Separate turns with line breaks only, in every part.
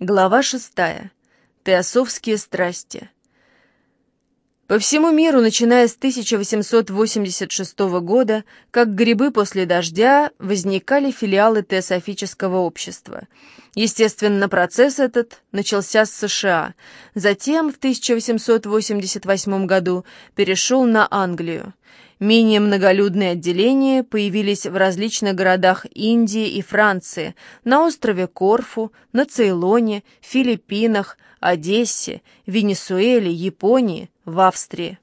Глава шестая. Теософские страсти. По всему миру, начиная с 1886 года, как грибы после дождя, возникали филиалы теософического общества. Естественно, процесс этот начался с США, затем в 1888 году перешел на Англию. Менее многолюдные отделения появились в различных городах Индии и Франции, на острове Корфу, на Цейлоне, Филиппинах, Одессе, Венесуэле, Японии, в Австрии.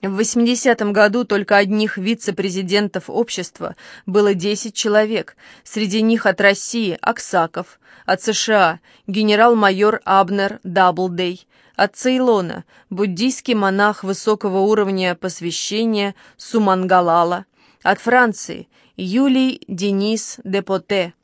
В 80-м году только одних вице-президентов общества было 10 человек, среди них от России – Аксаков, от США – генерал-майор Абнер Даблдей, от Цейлона – буддийский монах высокого уровня посвящения Сумангалала, от Франции – Юлий Денис Депоте.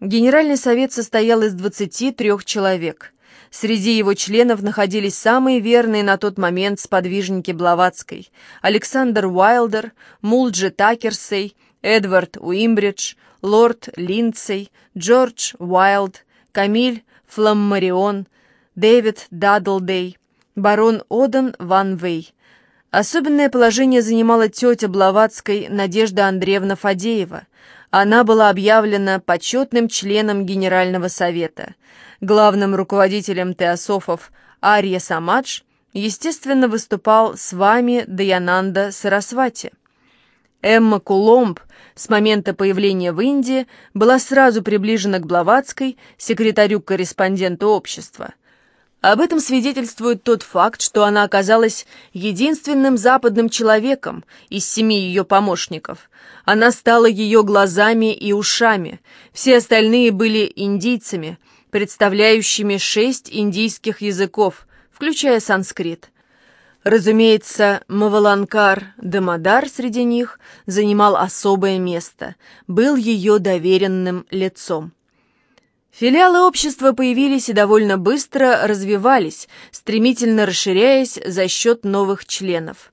Генеральный совет состоял из 23 человек. Среди его членов находились самые верные на тот момент сподвижники Блаватской – Александр Уайлдер, Мулджи Такерсей, Эдвард Уимбридж, лорд Линдсей, Джордж Уайлд, Камиль Фламмарион – Дэвид Дадлдей, барон Оден Ван Вей. Особенное положение занимала тетя Блаватской Надежда Андреевна Фадеева. Она была объявлена почетным членом Генерального совета. Главным руководителем теософов Арья Самадж, естественно, выступал с вами Даянанда Сарасвати. Эмма Куломб с момента появления в Индии была сразу приближена к Блаватской, секретарю-корреспонденту общества – об этом свидетельствует тот факт, что она оказалась единственным западным человеком из семи ее помощников. Она стала ее глазами и ушами. Все остальные были индийцами, представляющими шесть индийских языков, включая санскрит. Разумеется, Маваланкар Дамадар среди них занимал особое место, был ее доверенным лицом. Филиалы общества появились и довольно быстро развивались, стремительно расширяясь за счет новых членов.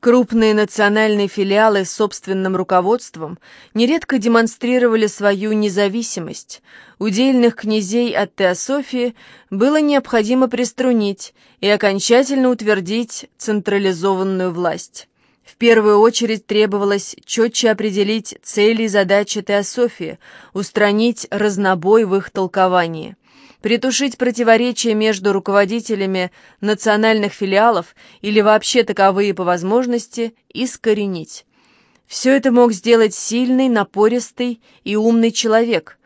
Крупные национальные филиалы с собственным руководством нередко демонстрировали свою независимость. Удельных князей от теософии было необходимо приструнить и окончательно утвердить централизованную власть. В первую очередь требовалось четче определить цели и задачи теософии, устранить разнобой в их толковании, притушить противоречия между руководителями национальных филиалов или вообще таковые по возможности искоренить. Все это мог сделать сильный, напористый и умный человек.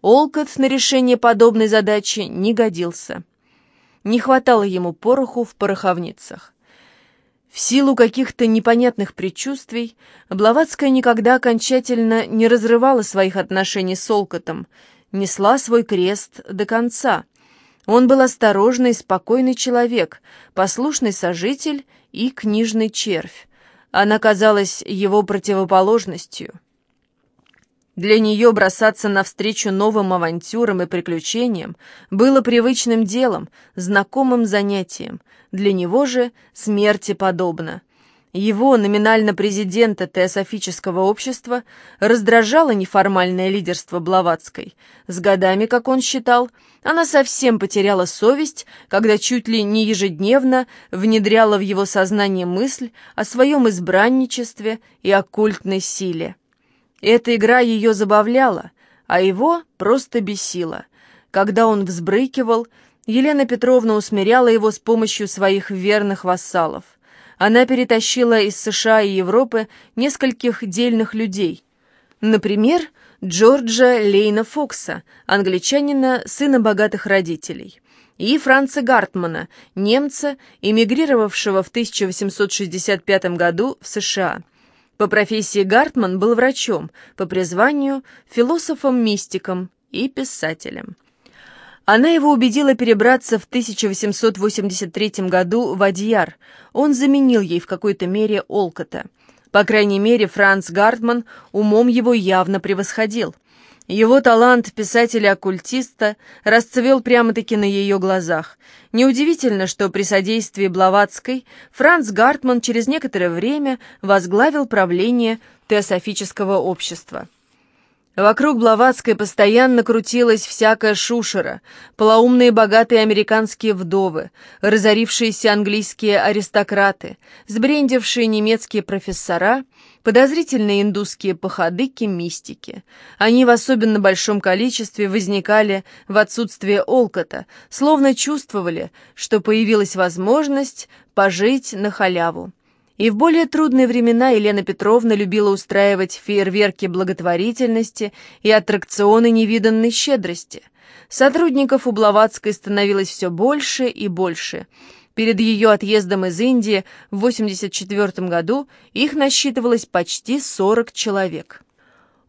Олкот на решение подобной задачи не годился. Не хватало ему пороху в пороховницах. В силу каких-то непонятных предчувствий Блаватская никогда окончательно не разрывала своих отношений с Олкотом, несла свой крест до конца. Он был осторожный, спокойный человек, послушный сожитель и книжный червь. Она казалась его противоположностью. Для нее бросаться навстречу новым авантюрам и приключениям было привычным делом, знакомым занятием. Для него же смерти подобно. Его, номинально президента Теософического общества, раздражало неформальное лидерство Блаватской. С годами, как он считал, она совсем потеряла совесть, когда чуть ли не ежедневно внедряла в его сознание мысль о своем избранничестве и оккультной силе. Эта игра ее забавляла, а его просто бесила. Когда он взбрыкивал, Елена Петровна усмиряла его с помощью своих верных вассалов. Она перетащила из США и Европы нескольких дельных людей. Например, Джорджа Лейна Фокса, англичанина, сына богатых родителей, и Франца Гартмана, немца, эмигрировавшего в 1865 году в США. По профессии Гартман был врачом, по призванию – философом-мистиком и писателем. Она его убедила перебраться в 1883 году в Адьяр. Он заменил ей в какой-то мере Олкота. По крайней мере, Франц Гартман умом его явно превосходил. Его талант писателя-оккультиста расцвел прямо-таки на ее глазах. Неудивительно, что при содействии Блаватской Франц Гартман через некоторое время возглавил правление Теософического общества. Вокруг Блаватской постоянно крутилась всякая шушера, полоумные богатые американские вдовы, разорившиеся английские аристократы, сбрендившие немецкие профессора, подозрительные индусские походыки-мистики. Они в особенно большом количестве возникали в отсутствие Олкота, словно чувствовали, что появилась возможность пожить на халяву. И в более трудные времена Елена Петровна любила устраивать фейерверки благотворительности и аттракционы невиданной щедрости. Сотрудников у Блаватской становилось все больше и больше. Перед ее отъездом из Индии в 1984 году их насчитывалось почти 40 человек.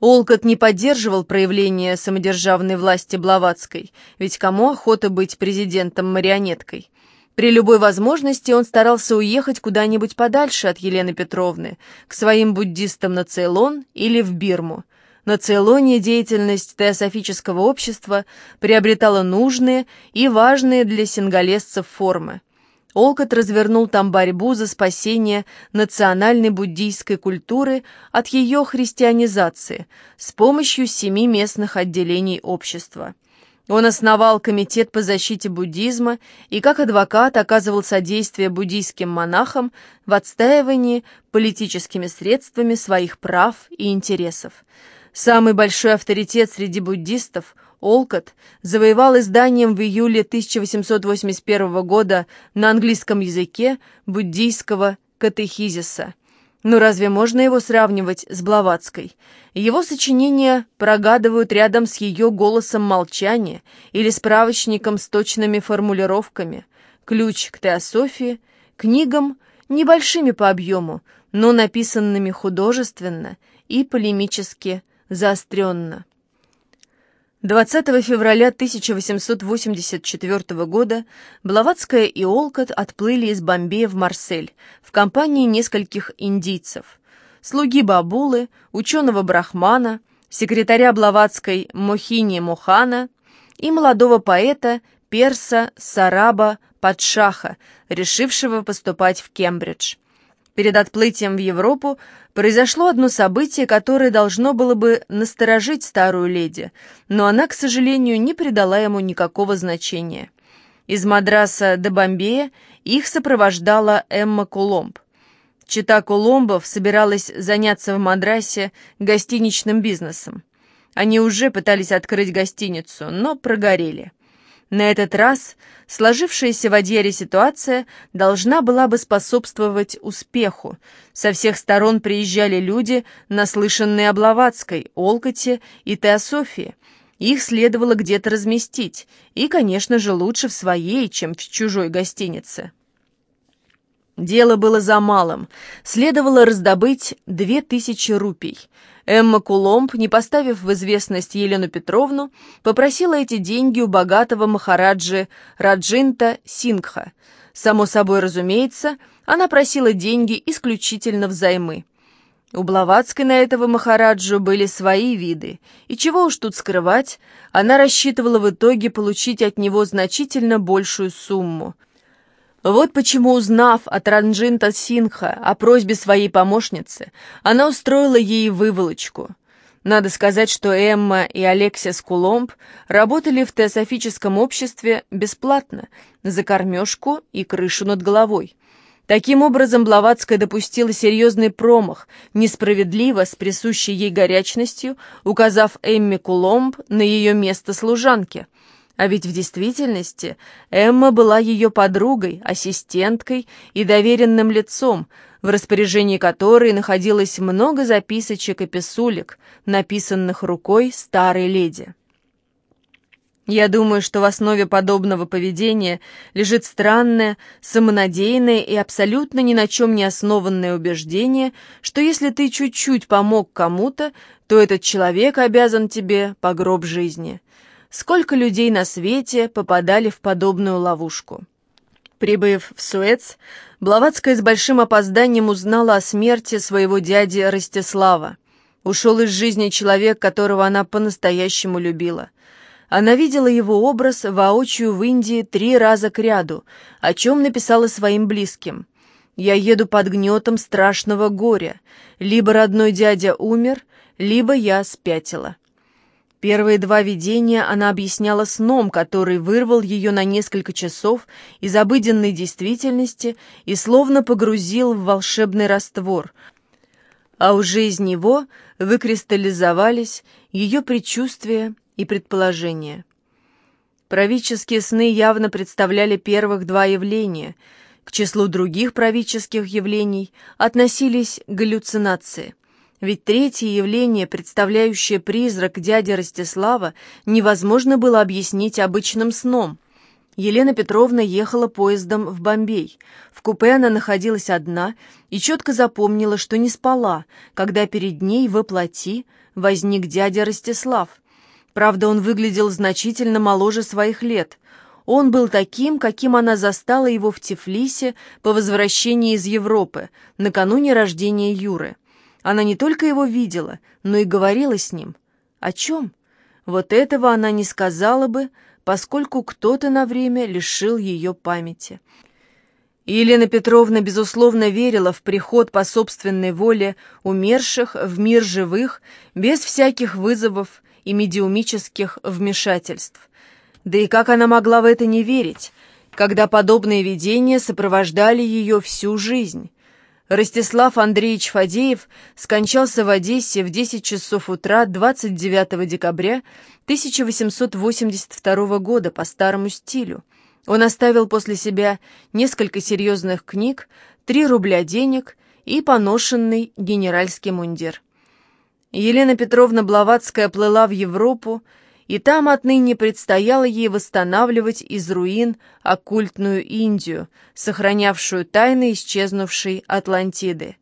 Олкот не поддерживал проявления самодержавной власти Блаватской, ведь кому охота быть президентом-марионеткой? При любой возможности он старался уехать куда-нибудь подальше от Елены Петровны, к своим буддистам на Цейлон или в Бирму. На Цейлоне деятельность теософического общества приобретала нужные и важные для сингалесцев формы. Олкот развернул там борьбу за спасение национальной буддийской культуры от ее христианизации с помощью семи местных отделений общества. Он основал Комитет по защите буддизма и как адвокат оказывал содействие буддийским монахам в отстаивании политическими средствами своих прав и интересов. Самый большой авторитет среди буддистов, Олкот, завоевал изданием в июле 1881 года на английском языке буддийского катехизиса – но разве можно его сравнивать с Блаватской? Его сочинения прогадывают рядом с ее голосом молчания или справочником с точными формулировками. Ключ к теософии, книгам, небольшими по объему, но написанными художественно и полемически заостренно. 20 февраля 1884 года Блаватская и Олкот отплыли из Бомбея в Марсель в компании нескольких индийцев. Слуги Бабулы, ученого Брахмана, секретаря Блаватской Мохини Мохана и молодого поэта Перса Сараба Падшаха, решившего поступать в Кембридж. Перед отплытием в Европу произошло одно событие, которое должно было бы насторожить старую леди, но она, к сожалению, не придала ему никакого значения. Из Мадраса до Бомбея их сопровождала Эмма Куломб. Чита Куломбов собиралась заняться в Мадрасе гостиничным бизнесом. Они уже пытались открыть гостиницу, но прогорели. На этот раз сложившаяся в Адьере ситуация должна была бы способствовать успеху. Со всех сторон приезжали люди, наслышанные о Блаватской, Олкоте и Теософии. Их следовало где-то разместить, и, конечно же, лучше в своей, чем в чужой гостинице. Дело было за малым. Следовало раздобыть две тысячи рупий — Эмма Куломб, не поставив в известность Елену Петровну, попросила эти деньги у богатого махараджи Раджинта Сингха. Само собой разумеется, она просила деньги исключительно взаймы. У Блаватской на этого махараджу были свои виды, и чего уж тут скрывать, она рассчитывала в итоге получить от него значительно большую сумму – вот почему, узнав от Ранджинта Синха о просьбе своей помощницы, она устроила ей выволочку. Надо сказать, что Эмма и Алексия Скуломб работали в теософическом обществе бесплатно, за кормежку и крышу над головой. Таким образом, Блаватская допустила серьезный промах, несправедливо, с присущей ей горячностью, указав Эмме Куломб на ее место служанки – а ведь в действительности Эмма была ее подругой, ассистенткой и доверенным лицом, в распоряжении которой находилось много записочек и писулек, написанных рукой старой леди. Я думаю, что в основе подобного поведения лежит странное, самонадеянное и абсолютно ни на чем не основанное убеждение, что если ты чуть-чуть помог кому-то, то этот человек обязан тебе по гроб жизни – сколько людей на свете попадали в подобную ловушку. Прибыв в Суэц, Блаватская с большим опозданием узнала о смерти своего дяди Ростислава. Ушел из жизни человек, которого она по-настоящему любила. Она видела его образ воочию в Индии три раза к ряду, о чем написала своим близким. «Я еду под гнетом страшного горя. Либо родной дядя умер, либо я спятила». Первые два видения она объясняла сном, который вырвал ее на несколько часов из обыденной действительности и словно погрузил в волшебный раствор, а уже из него выкристаллизовались ее предчувствия и предположения. Правительские сны явно представляли первых два явления. К числу других правительских явлений относились галлюцинации – ведь третье явление, представляющее призрак дяди Ростислава, невозможно было объяснить обычным сном. Елена Петровна ехала поездом в Бомбей. В купе она находилась одна и четко запомнила, что не спала, когда перед ней во плоти возник дядя Ростислав. Правда, он выглядел значительно моложе своих лет. Он был таким, каким она застала его в Тифлисе по возвращении из Европы, накануне рождения Юры. Она не только его видела, но и говорила с ним. О чем? Вот этого она не сказала бы, поскольку кто-то на время лишил ее памяти. Елена Петровна, безусловно, верила в приход по собственной воле умерших в мир живых, без всяких вызовов и медиумических вмешательств. Да и как она могла в это не верить, когда подобные видения сопровождали ее всю жизнь? Ростислав Андреевич Фадеев скончался в Одессе в 10 часов утра 29 декабря 1882 года по старому стилю. Он оставил после себя несколько серьезных книг, 3 рубля денег и поношенный генеральский мундир. Елена Петровна Блаватская плыла в Европу, и там отныне предстояло ей восстанавливать из руин оккультную Индию, сохранявшую тайны исчезнувшей Атлантиды.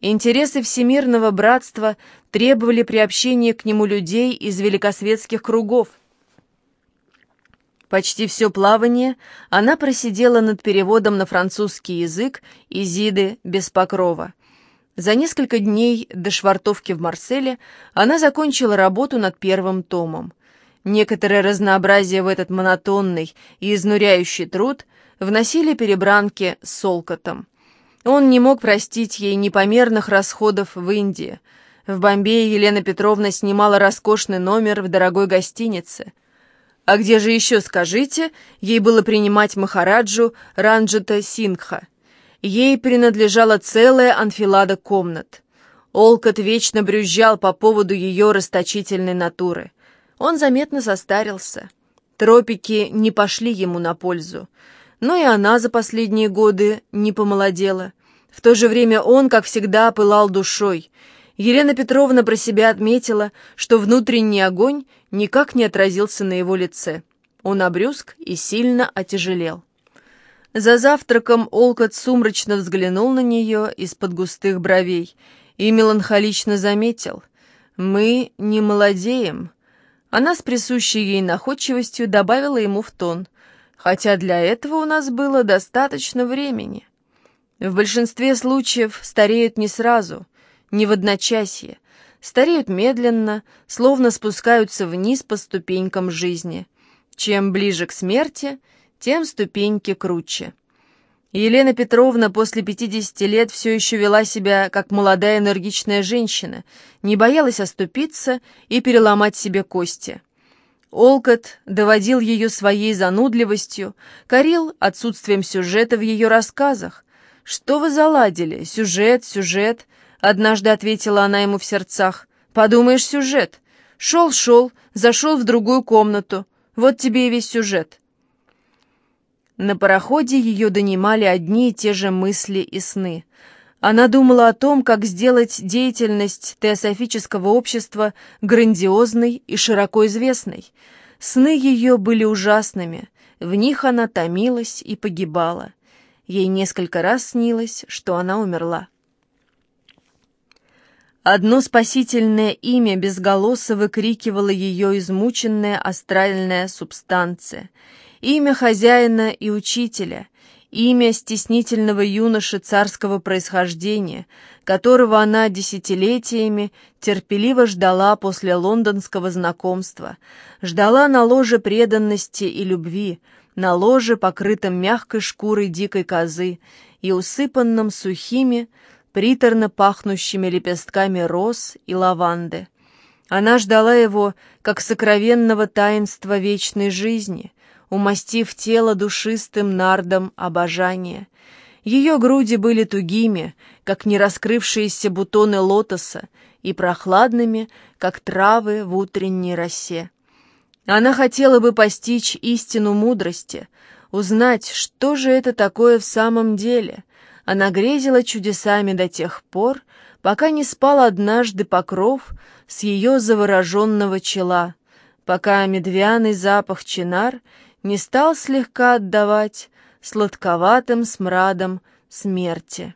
Интересы всемирного братства требовали приобщения к нему людей из великосветских кругов. Почти все плавание она просидела над переводом на французский язык Изиды Беспокрова. За несколько дней до швартовки в Марселе она закончила работу над первым томом. Некоторое разнообразие в этот монотонный и изнуряющий труд вносили перебранки с Солкотом. Он не мог простить ей непомерных расходов в Индии. В Бомбее Елена Петровна снимала роскошный номер в дорогой гостинице. А где же еще, скажите, ей было принимать Махараджу Ранджита Сингха? Ей принадлежала целая анфилада комнат. Олкот вечно брюзжал по поводу ее расточительной натуры. Он заметно состарился. Тропики не пошли ему на пользу. Но и она за последние годы не помолодела. В то же время он, как всегда, пылал душой. Елена Петровна про себя отметила, что внутренний огонь никак не отразился на его лице. Он обрюзг и сильно отяжелел. За завтраком Олкот сумрачно взглянул на нее из-под густых бровей и меланхолично заметил. «Мы не молодеем, она с присущей ей находчивостью добавила ему в тон, хотя для этого у нас было достаточно времени. В большинстве случаев стареют не сразу, не в одночасье, стареют медленно, словно спускаются вниз по ступенькам жизни. Чем ближе к смерти, тем ступеньки круче. Елена Петровна после 50 лет все еще вела себя как молодая энергичная женщина, не боялась оступиться и переломать себе кости. Олкот доводил ее своей занудливостью, корил отсутствием сюжета в ее рассказах. «Что вы заладили? Сюжет, сюжет!» — однажды ответила она ему в сердцах. «Подумаешь, сюжет. Шел-шел, зашел в другую комнату. Вот тебе и весь сюжет». На пароходе ее донимали одни и те же мысли и сны. Она думала о том, как сделать деятельность теософического общества грандиозной и широко известной. Сны ее были ужасными, в них она томилась и погибала. Ей несколько раз снилось, что она умерла. Одно спасительное имя безголосо выкрикивала ее измученная астральная субстанция — имя хозяина и учителя, имя стеснительного юноши царского происхождения, которого она десятилетиями терпеливо ждала после лондонского знакомства, ждала на ложе преданности и любви, на ложе, покрытом мягкой шкурой дикой козы и усыпанном сухими, приторно пахнущими лепестками роз и лаванды. Она ждала его, как сокровенного таинства вечной жизни, умастив тело душистым нардом обожания. Ее груди были тугими, как нераскрывшиеся бутоны лотоса, и прохладными, как травы в утренней росе. Она хотела бы постичь истину мудрости, узнать, что же это такое в самом деле. Она грезила чудесами до тех пор, пока не спал однажды покров с ее завороженного чела, пока медвяный запах чинар не стал слегка отдавать сладковатым смрадом смерти.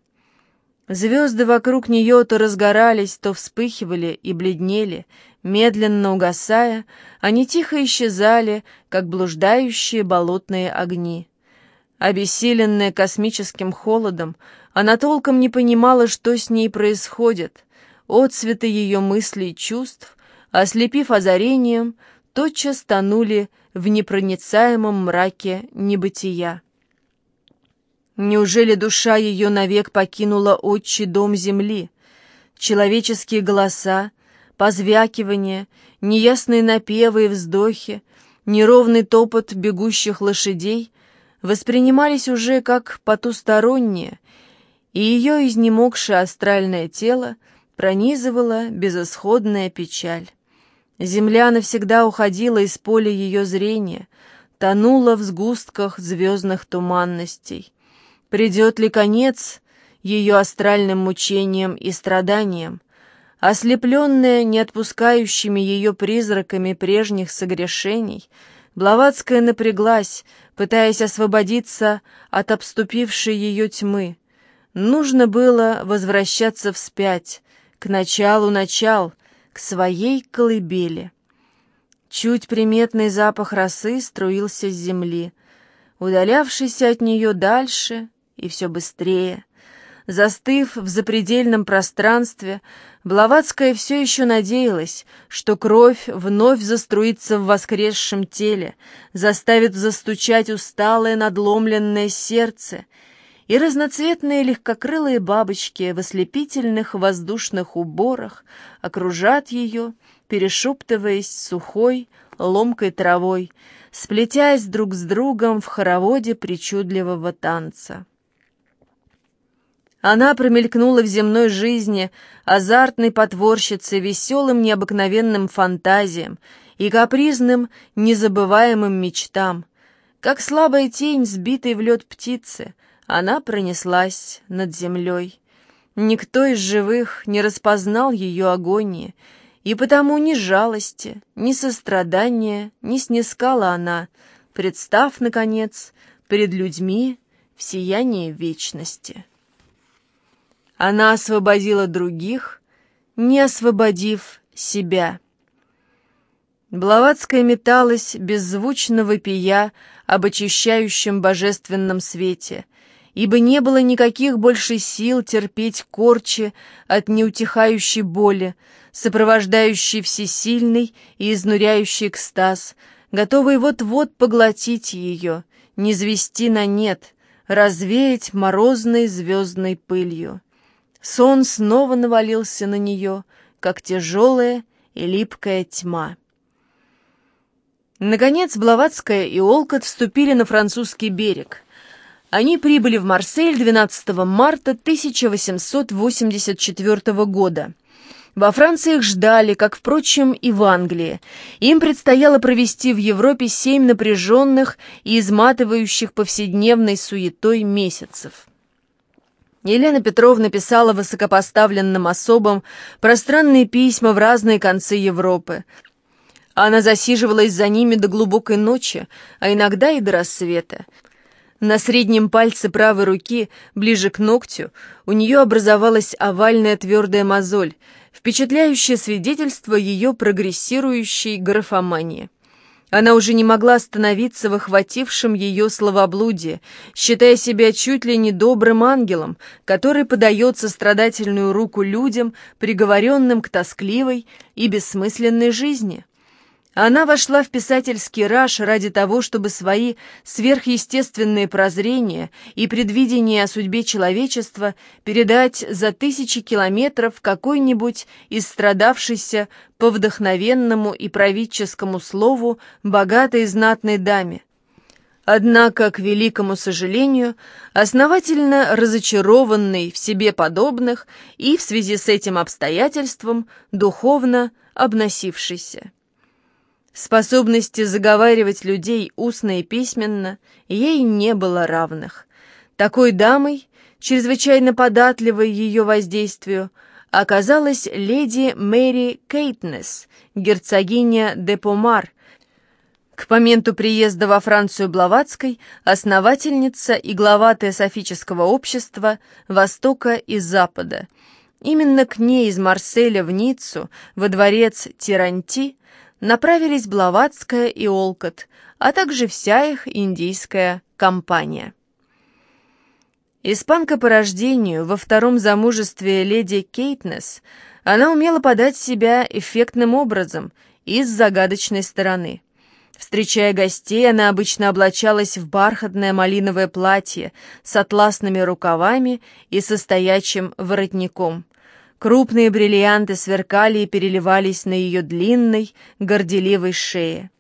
Звезды вокруг нее то разгорались, то вспыхивали и бледнели, медленно угасая, они тихо исчезали, как блуждающие болотные огни. Обессиленная космическим холодом, она толком не понимала, что с ней происходит. Отцветы ее мыслей и чувств, ослепив озарением, тотчас тонули в непроницаемом мраке небытия. Неужели душа ее навек покинула отчий дом земли? Человеческие голоса, позвякивания, неясные напевы и вздохи, неровный топот бегущих лошадей воспринимались уже как потусторонние, и ее изнемогшее астральное тело пронизывала безысходная печаль. Земля навсегда уходила из поля ее зрения, тонула в сгустках звездных туманностей. Придет ли конец ее астральным мучениям и страданиям? Ослепленная не отпускающими ее призраками прежних согрешений, Блаватская напряглась, пытаясь освободиться от обступившей ее тьмы. Нужно было возвращаться вспять, к началу начал, к своей колыбели. Чуть приметный запах росы струился с земли. Удалявшийся от нее дальше, и все быстрее. Застыв в запредельном пространстве, Блаватская все еще надеялась, что кровь вновь заструится в воскресшем теле, заставит застучать усталое надломленное сердце, и разноцветные легкокрылые бабочки в ослепительных воздушных уборах окружат ее, перешептываясь сухой, ломкой травой, сплетясь друг с другом в хороводе причудливого танца. Она промелькнула в земной жизни азартной потворщицей веселым необыкновенным фантазиям и капризным незабываемым мечтам. Как слабая тень, сбитой в лед птицы, она пронеслась над землей. Никто из живых не распознал ее агонии, и потому ни жалости, ни сострадания не снискала она, представ, наконец, перед людьми в сиянии вечности. Она освободила других, не освободив себя. Блаватская металась, беззвучно вопия об очищающем божественном свете, ибо не было никаких больше сил терпеть корчи от неутихающей боли, сопровождающей всесильный и изнуряющий экстаз, готовый вот-вот поглотить ее, низвести на нет, развеять морозной звездной пылью. Сон снова навалился на нее, как тяжелая и липкая тьма. Наконец Блаватская и Олкот вступили на французский берег. Они прибыли в Марсель 12 марта 1884 года. Во Франции их ждали, как, впрочем, и в Англии. Им предстояло провести в Европе семь напряженных и изматывающих повседневной суетой месяцев. Елена Петровна писала высокопоставленным особам пространные письма в разные концы Европы. Она засиживалась за ними до глубокой ночи, а иногда и до рассвета. На среднем пальце правой руки, ближе к ногтю, у нее образовалась овальная твердая мозоль, впечатляющее свидетельство ее прогрессирующей графомании. Она уже не могла остановиться в охватившем ее словоблудие, считая себя чуть ли не добрым ангелом, который подает сострадательную руку людям, приговоренным к тоскливой и бессмысленной жизни. Она вошла в писательский раж ради того, чтобы свои сверхъестественные прозрения и предвидения о судьбе человечества передать за тысячи километров какой-нибудь истрадавшейся по вдохновенному и правительскому слову богатой знатной даме. Однако, к великому сожалению, основательно разочарованный в себе подобных и в связи с этим обстоятельством духовно обносившийся. Способности заговаривать людей устно и письменно ей не было равных. Такой дамой, чрезвычайно податливой ее воздействию, оказалась леди Мэри Кейтнес, герцогиня де Помар, к моменту приезда во Францию Блаватской основательница и глава теософического общества Востока и Запада. Именно к ней из Марселя в Ниццу, во дворец Тиранти, направились Блаватская и Олкот, а также вся их индийская компания. Испанка по рождению, во втором замужестве леди Кейтнес, она умела подать себя эффектным образом и с загадочной стороны. Встречая гостей, она обычно облачалась в бархатное малиновое платье с атласными рукавами и со стоячим воротником. Крупные бриллианты сверкали и переливались на ее длинной, горделивой шее.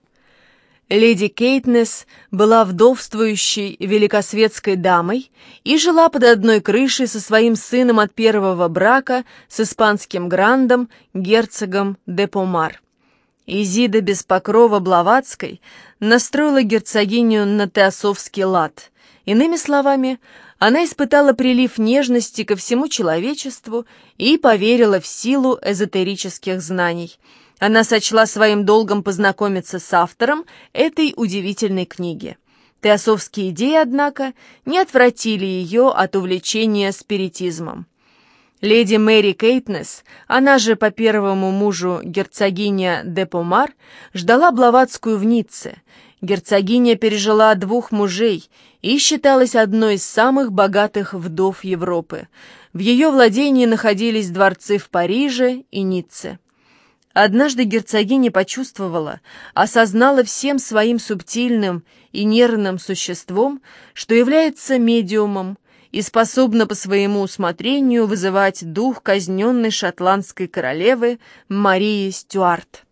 Леди Кейтнес была вдовствующей великосветской дамой и жила под одной крышей со своим сыном от первого брака с испанским грандом, герцогом де Помар. Изида без покрова Блаватской настроила герцогиню на теософский лад. Иными словами, она испытала прилив нежности ко всему человечеству и поверила в силу эзотерических знаний. Она сочла своим долгом познакомиться с автором этой удивительной книги. Теософские идеи, однако, не отвратили ее от увлечения спиритизмом. Леди Мэри Кейтнес, она же по первому мужу герцогиня де Помар, ждала Блаватскую в Ницце. Герцогиня пережила двух мужей и считалась одной из самых богатых вдов Европы. В ее владении находились дворцы в Париже и Ницце. Однажды герцогиня почувствовала, осознала всем своим субтильным и нервным существом, что является медиумом, и способна по своему усмотрению вызывать дух казненной шотландской королевы Марии Стюарт.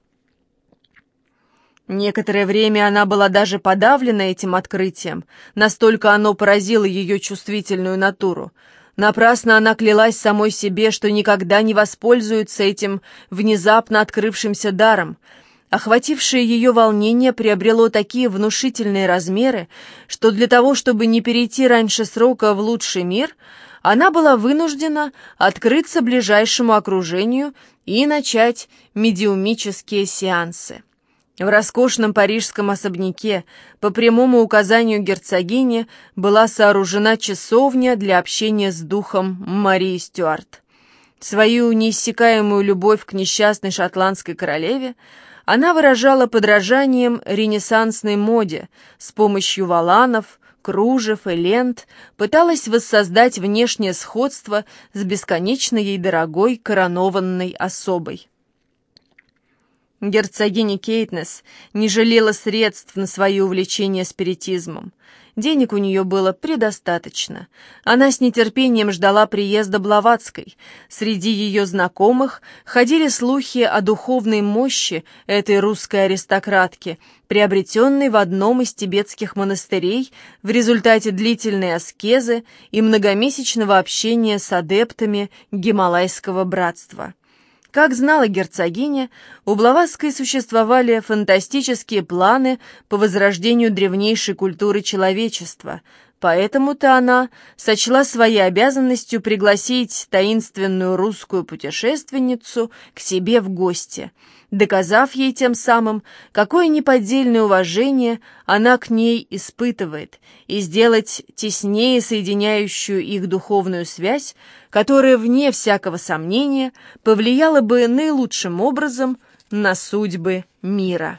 Некоторое время она была даже подавлена этим открытием, настолько оно поразило ее чувствительную натуру. Напрасно она клялась самой себе, что никогда не воспользуется этим внезапно открывшимся даром — Охватившее ее волнение приобрело такие внушительные размеры, что для того, чтобы не перейти раньше срока в лучший мир, она была вынуждена открыться ближайшему окружению и начать медиумические сеансы. В роскошном парижском особняке по прямому указанию герцогини была сооружена часовня для общения с духом Марии Стюарт. Свою неиссякаемую любовь к несчастной шотландской королеве она выражала подражанием ренессансной моде с помощью валанов, кружев и лент, пыталась воссоздать внешнее сходство с бесконечно ей дорогой коронованной особой. Герцогиня Кейтнес не жалела средств на свои увлечения спиритизмом. Денег у нее было предостаточно. Она с нетерпением ждала приезда Блаватской. Среди ее знакомых ходили слухи о духовной мощи этой русской аристократки, приобретенной в одном из тибетских монастырей в результате длительной аскезы и многомесячного общения с адептами Гималайского братства. Как знала герцогиня, у Блаватской существовали фантастические планы по возрождению древнейшей культуры человечества, поэтому-то она сочла своей обязанностью пригласить таинственную русскую путешественницу к себе в гости – доказав ей тем самым, какое неподдельное уважение она к ней испытывает, и сделать теснее соединяющую их духовную связь, которая, вне всякого сомнения, повлияла бы наилучшим образом на судьбы мира.